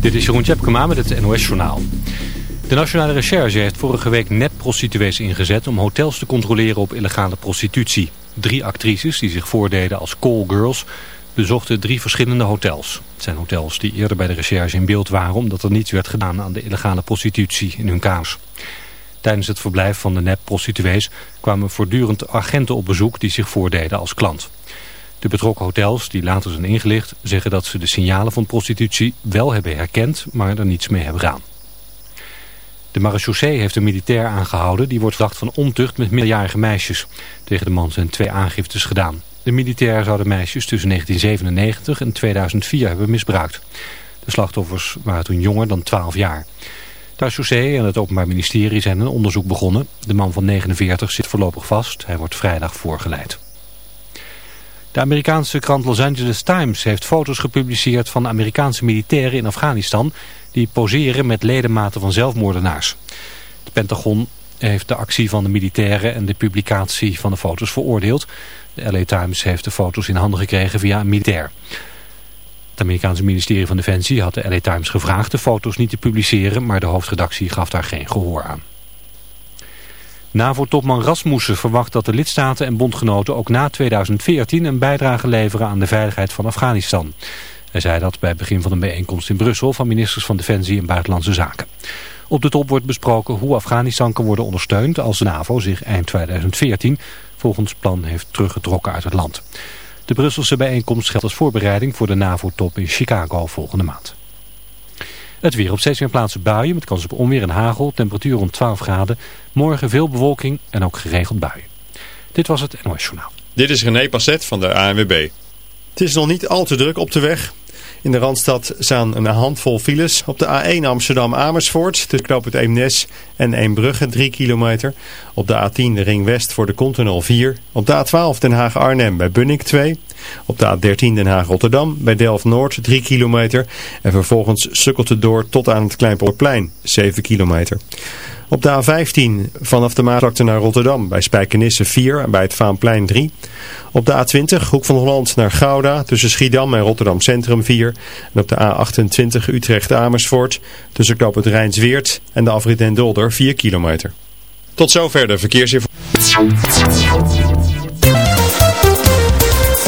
Dit is Jeroen Tjepkema met het NOS Journaal. De Nationale Recherche heeft vorige week nep-prostituees ingezet... om hotels te controleren op illegale prostitutie. Drie actrices die zich voordeden als callgirls... bezochten drie verschillende hotels. Het zijn hotels die eerder bij de recherche in beeld waren... omdat er niets werd gedaan aan de illegale prostitutie in hun kamers. Tijdens het verblijf van de nep-prostituees kwamen voortdurend agenten op bezoek... die zich voordeden als klant. De betrokken hotels, die later zijn ingelicht, zeggen dat ze de signalen van prostitutie wel hebben herkend, maar er niets mee hebben gedaan. De marechaussee heeft een militair aangehouden die wordt verdacht van ontucht met minderjarige meisjes. Tegen de man zijn twee aangiftes gedaan. De militair zou de meisjes tussen 1997 en 2004 hebben misbruikt. De slachtoffers waren toen jonger dan 12 jaar. De marechaussee en het Openbaar Ministerie zijn een onderzoek begonnen. De man van 49 zit voorlopig vast. Hij wordt vrijdag voorgeleid. De Amerikaanse krant Los Angeles Times heeft foto's gepubliceerd van Amerikaanse militairen in Afghanistan die poseren met ledematen van zelfmoordenaars. Het Pentagon heeft de actie van de militairen en de publicatie van de foto's veroordeeld. De LA Times heeft de foto's in handen gekregen via een militair. Het Amerikaanse ministerie van Defensie had de LA Times gevraagd de foto's niet te publiceren, maar de hoofdredactie gaf daar geen gehoor aan. NAVO-topman Rasmussen verwacht dat de lidstaten en bondgenoten ook na 2014 een bijdrage leveren aan de veiligheid van Afghanistan. Hij zei dat bij het begin van een bijeenkomst in Brussel van ministers van Defensie en Buitenlandse Zaken. Op de top wordt besproken hoe Afghanistan kan worden ondersteund als de NAVO zich eind 2014 volgens plan heeft teruggetrokken uit het land. De Brusselse bijeenkomst geldt als voorbereiding voor de NAVO-top in Chicago volgende maand. Het weer op steeds meer plaatsen buien met kans op onweer en hagel. Temperatuur rond 12 graden. Morgen veel bewolking en ook geregeld buien. Dit was het NOS Journaal. Dit is René Passet van de ANWB. Het is nog niet al te druk op de weg. In de Randstad staan een handvol files. Op de A1 Amsterdam-Amersfoort tussen knoop het Eemnes en Eembrugge 3 kilometer. Op de A10 de Ring West voor de Continental 4. Op de A12 Den Haag-Arnhem bij Bunnik 2. Op de A13 Den Haag-Rotterdam bij Delft-Noord 3 kilometer. En vervolgens sukkelt het door tot aan het Kleinpolderplein 7 kilometer. Op de A15 vanaf de Maasvlakte naar Rotterdam bij Spijkenisse 4 en bij het Vaanplein 3. Op de A20 Hoek van Holland naar Gouda tussen Schiedam en Rotterdam Centrum 4. En op de A28 Utrecht Amersfoort tussen Knoop het Rijnsweert en de afrit en Dolder 4 kilometer. Tot zover de verkeersinformatie.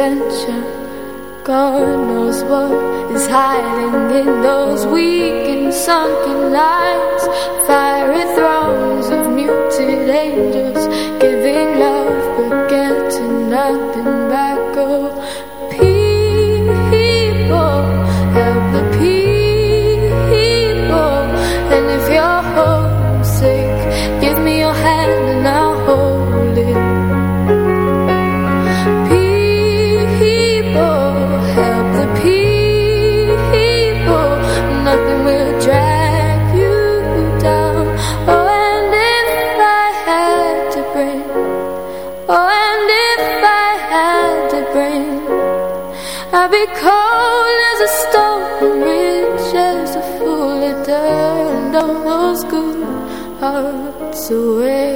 misadventure. God knows what is hiding in those weak and sunken lines. clouds away.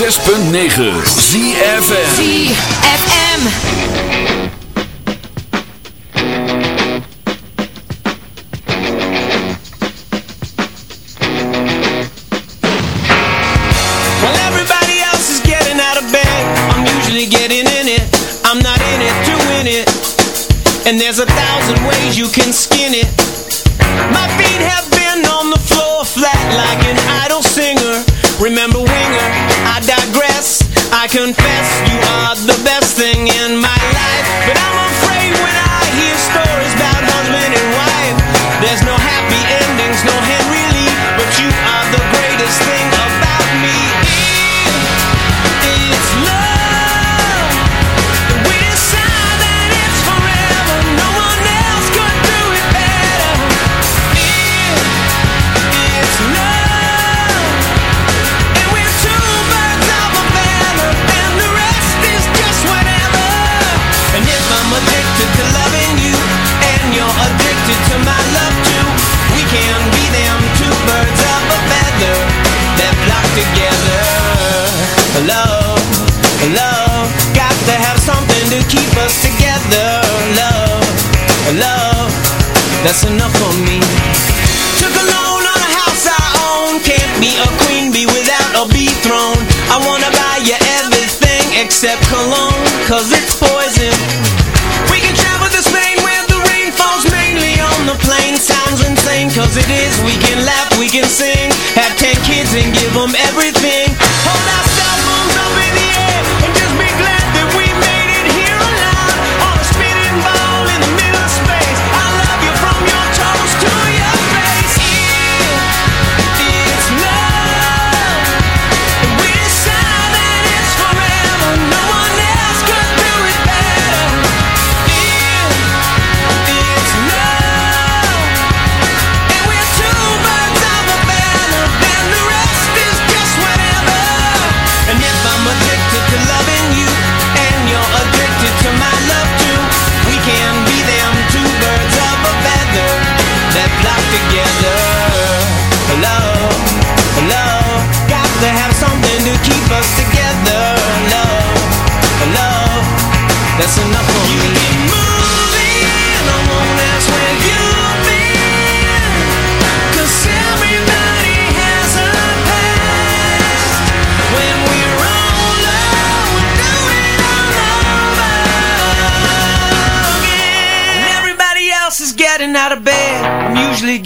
6.9 ZFN Except cologne, cause it's poison. We can travel to Spain where the rain falls mainly on the plain. Sounds insane, cause it is. We can laugh, we can sing. Have ten kids and give them everything.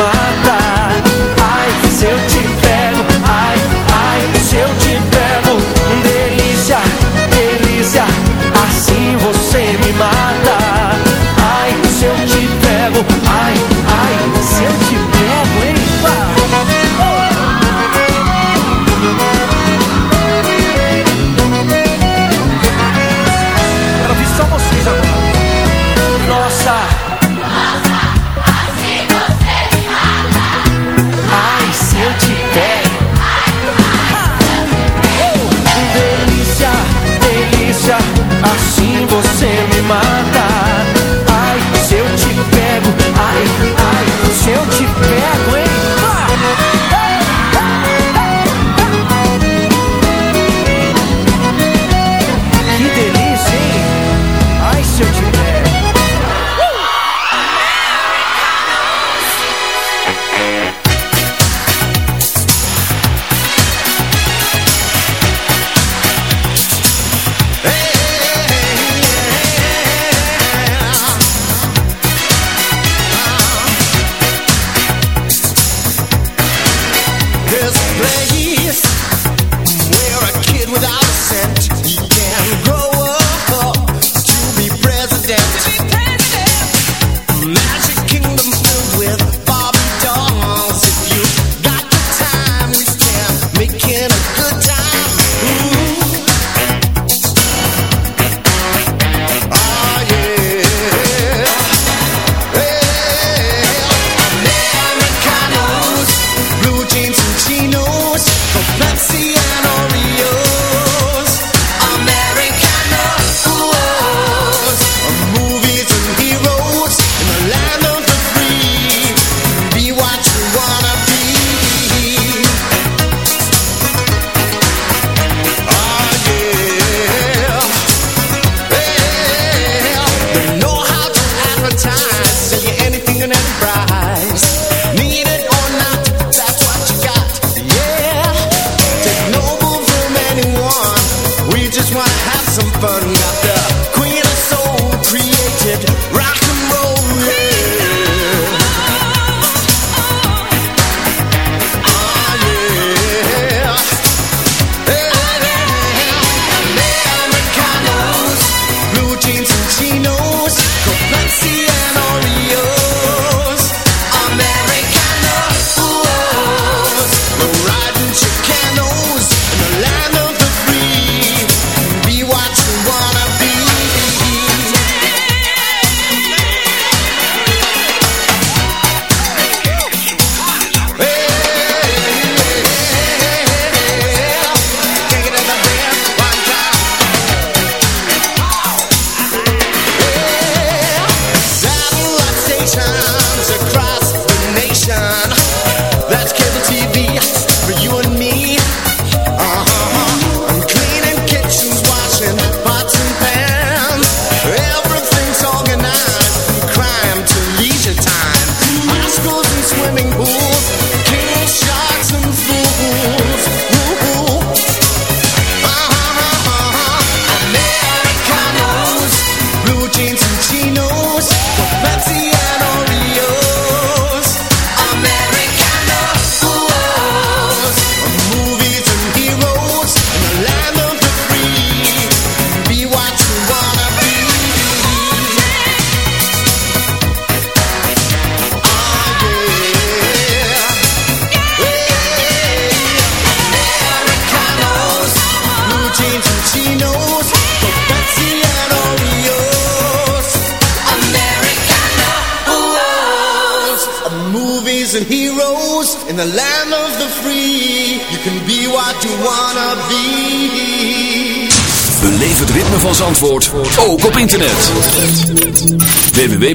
my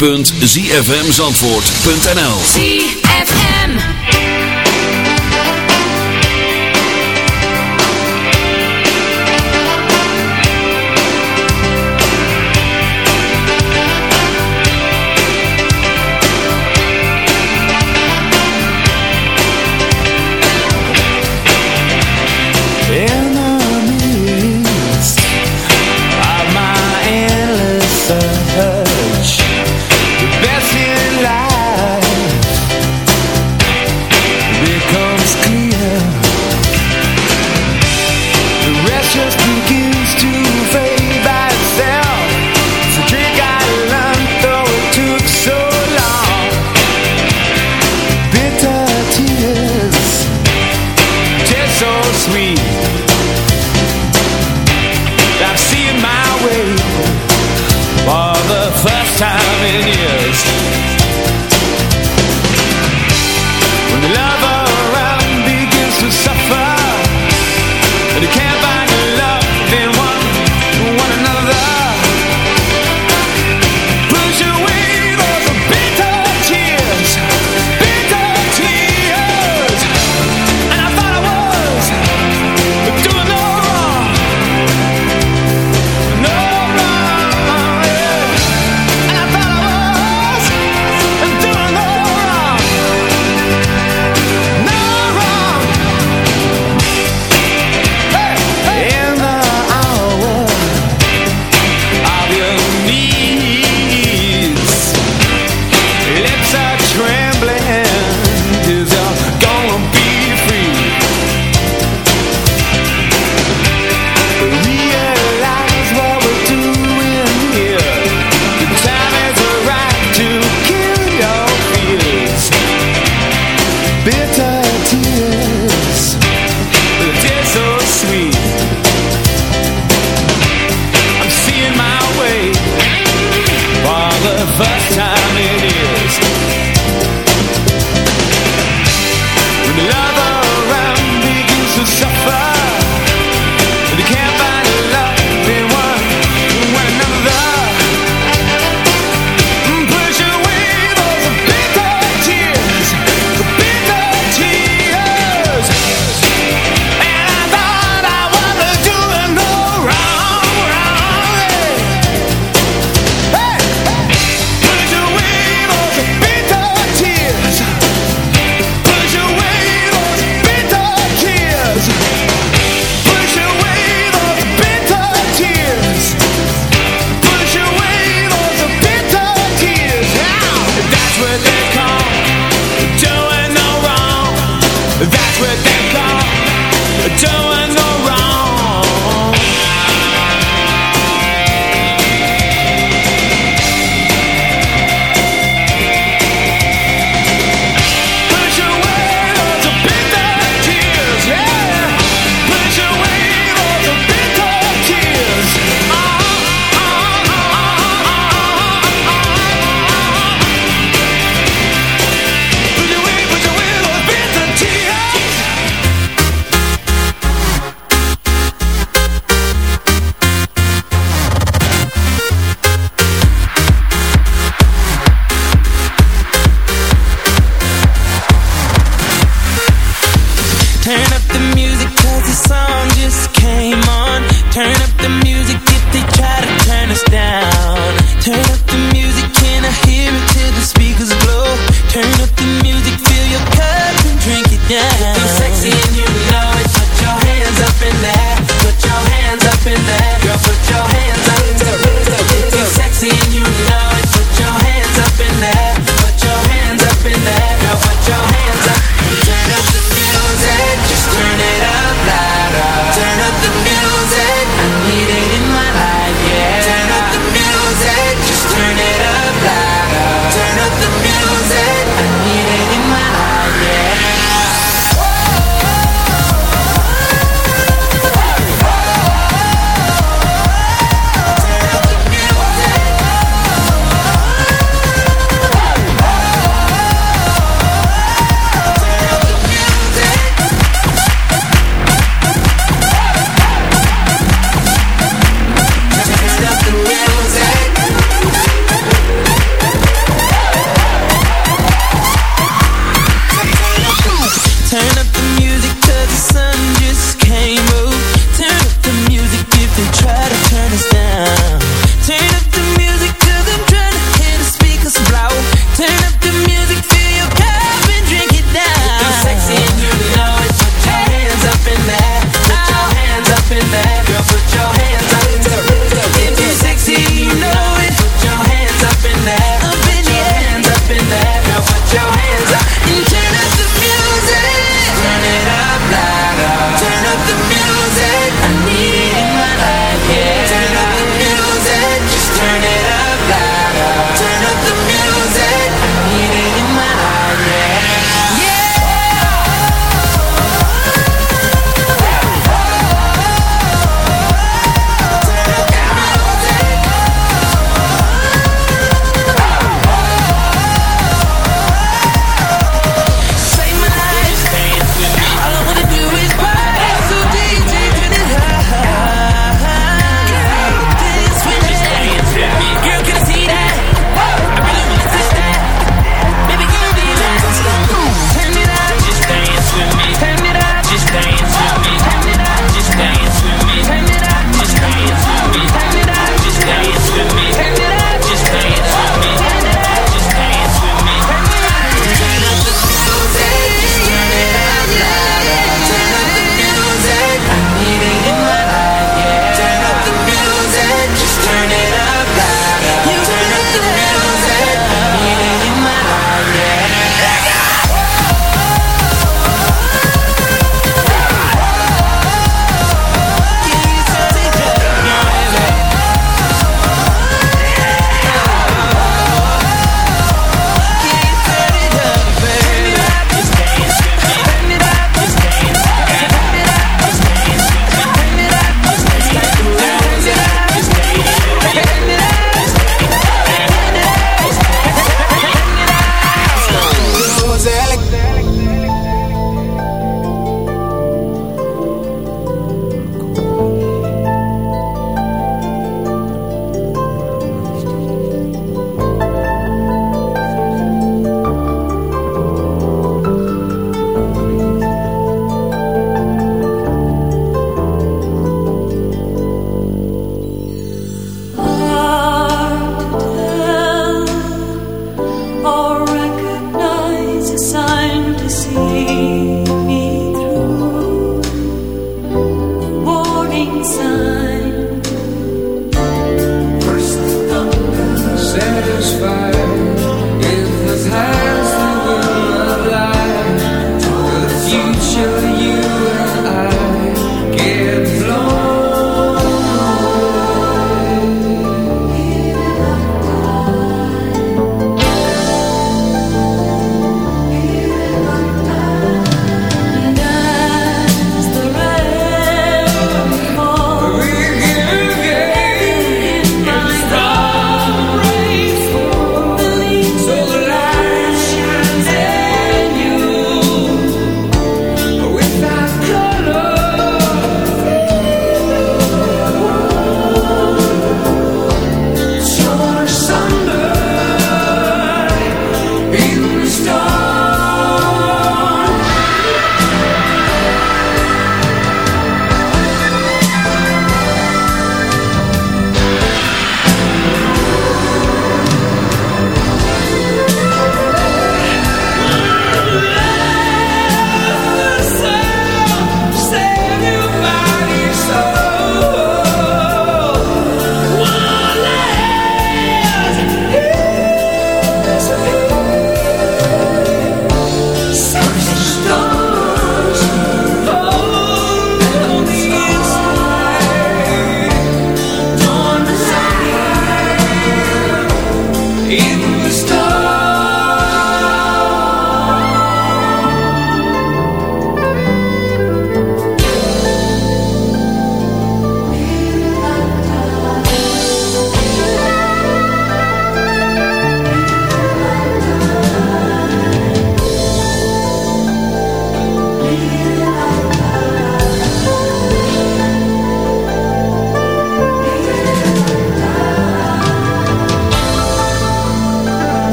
www.zfmzandvoort.nl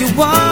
you want.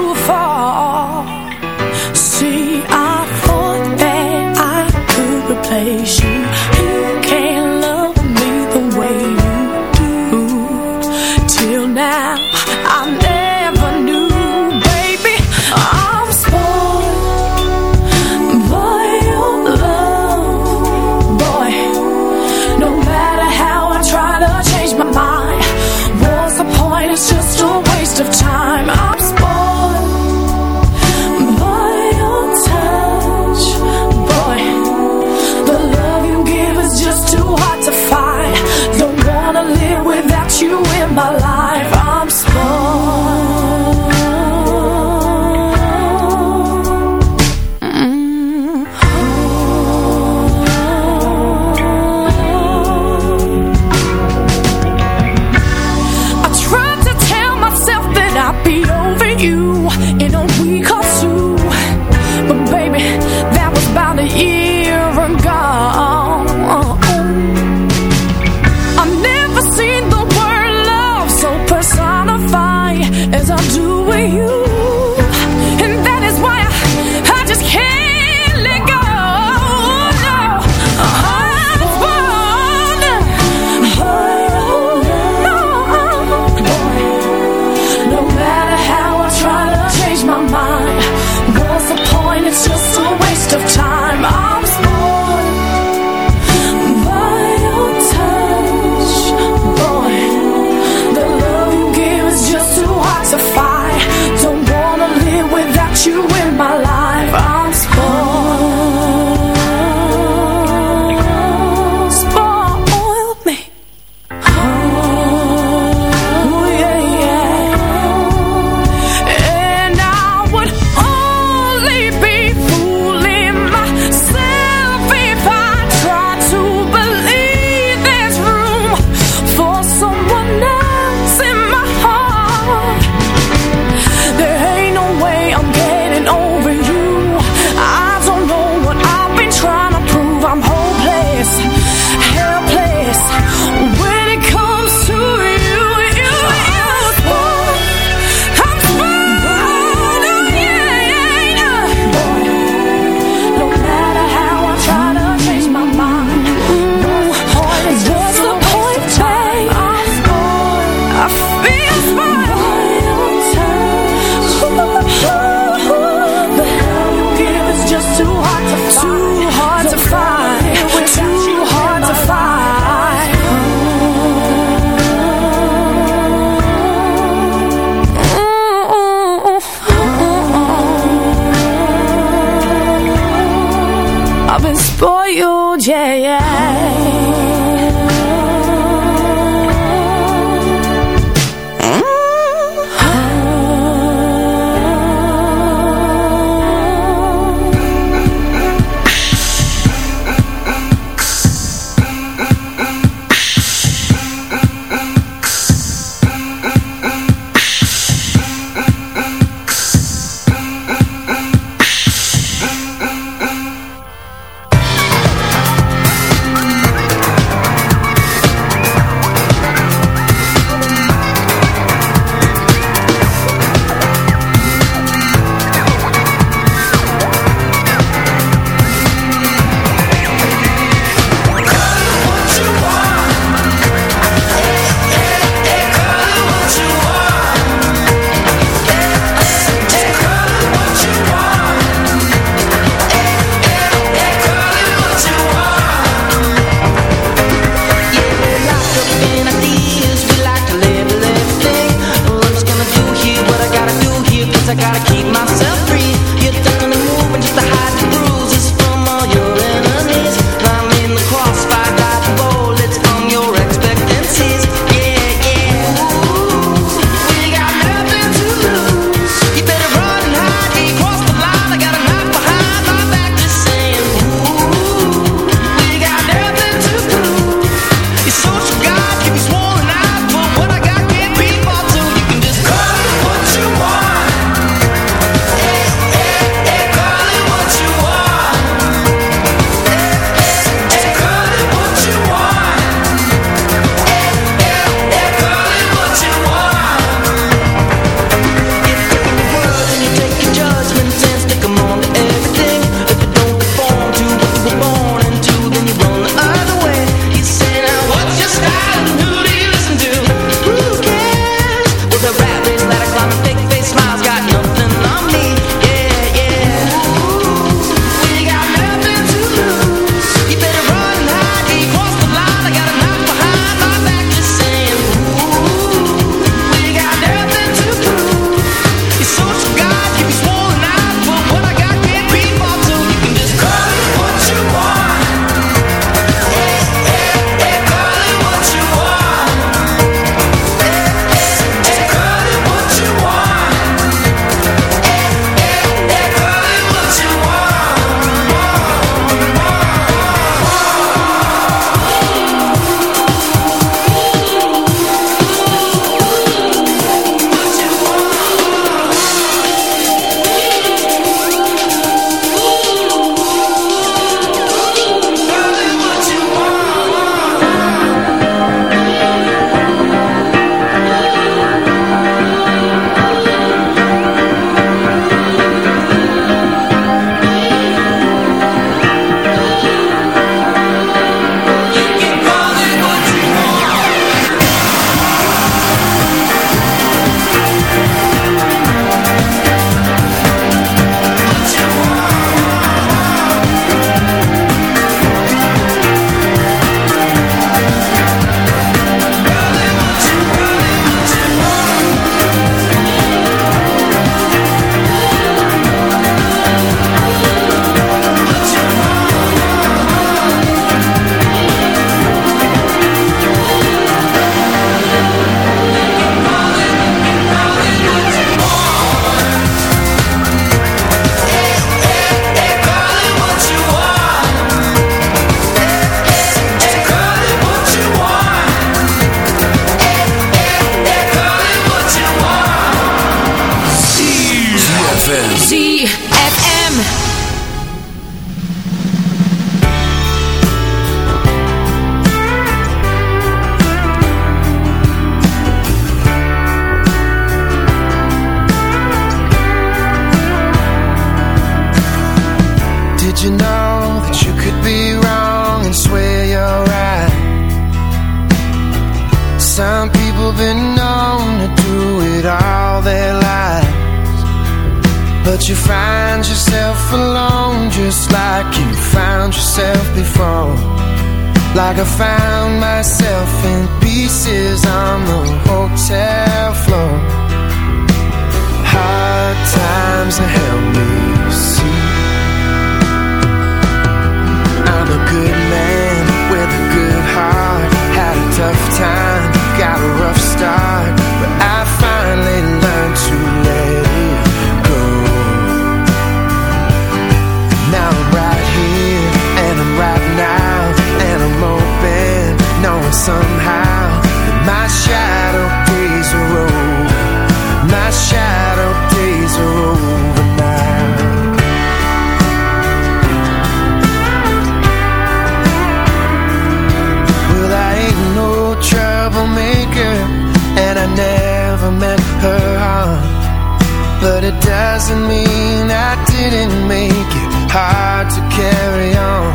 carry on.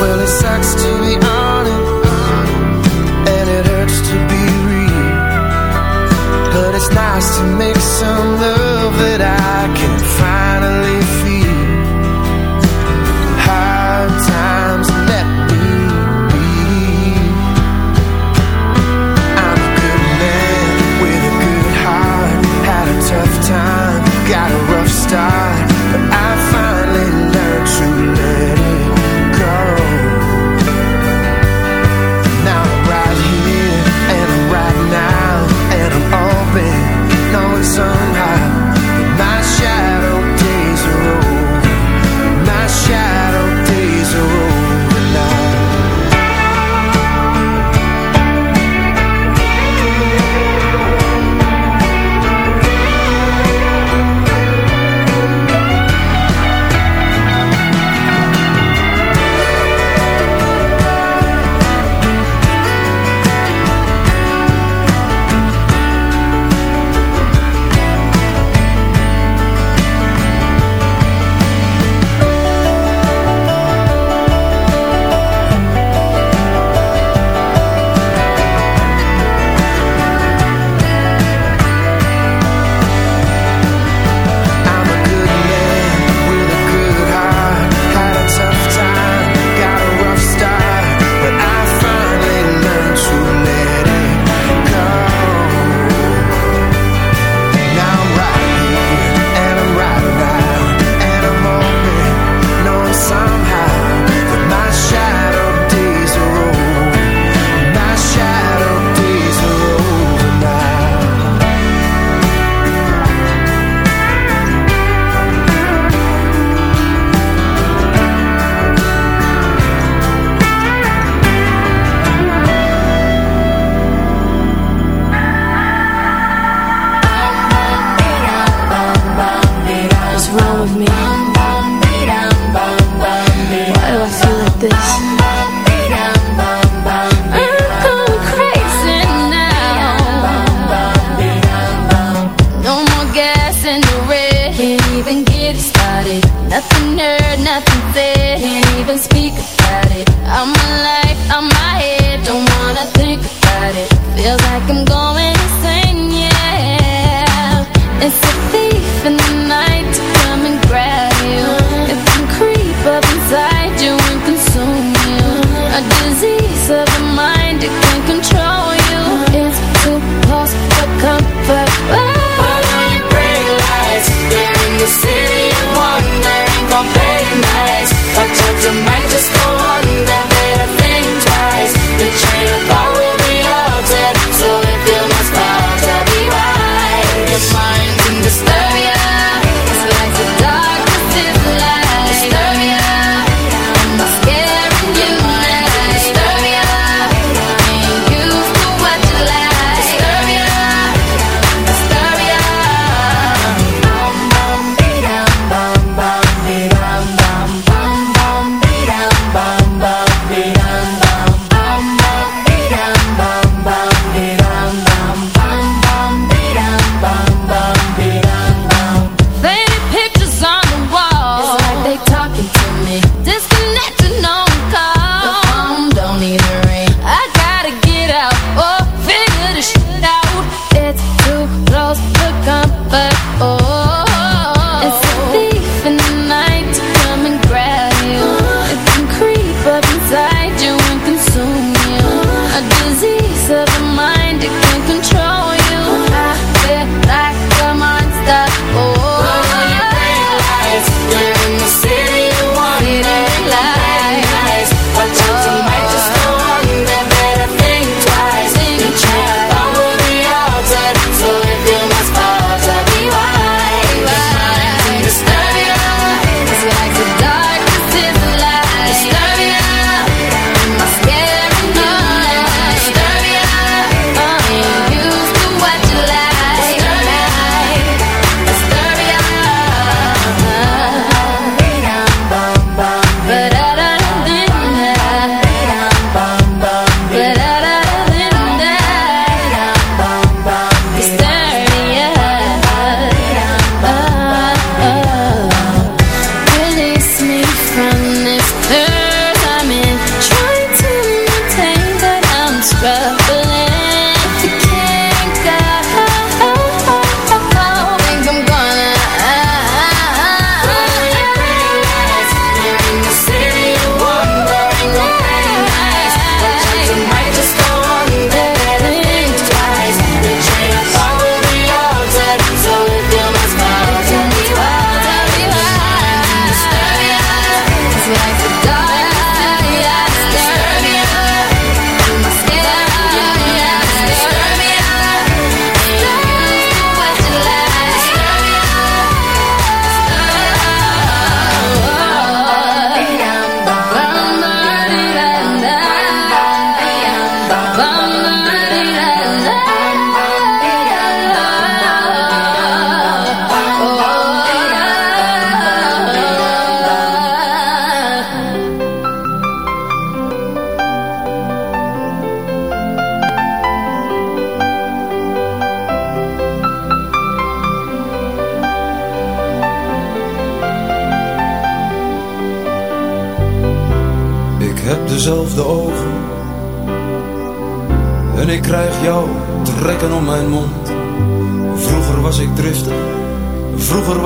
Well, it sucks to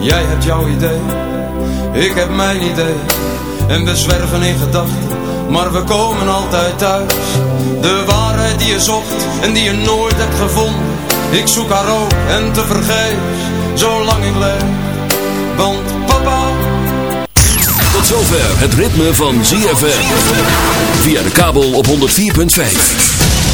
Jij hebt jouw idee, ik heb mijn idee. En we zwerven in gedachten, maar we komen altijd thuis. De waarheid die je zocht en die je nooit hebt gevonden. Ik zoek haar ook en te vergeefs, zolang ik leef. Want papa... Tot zover het ritme van ZFM. Via de kabel op 104.5.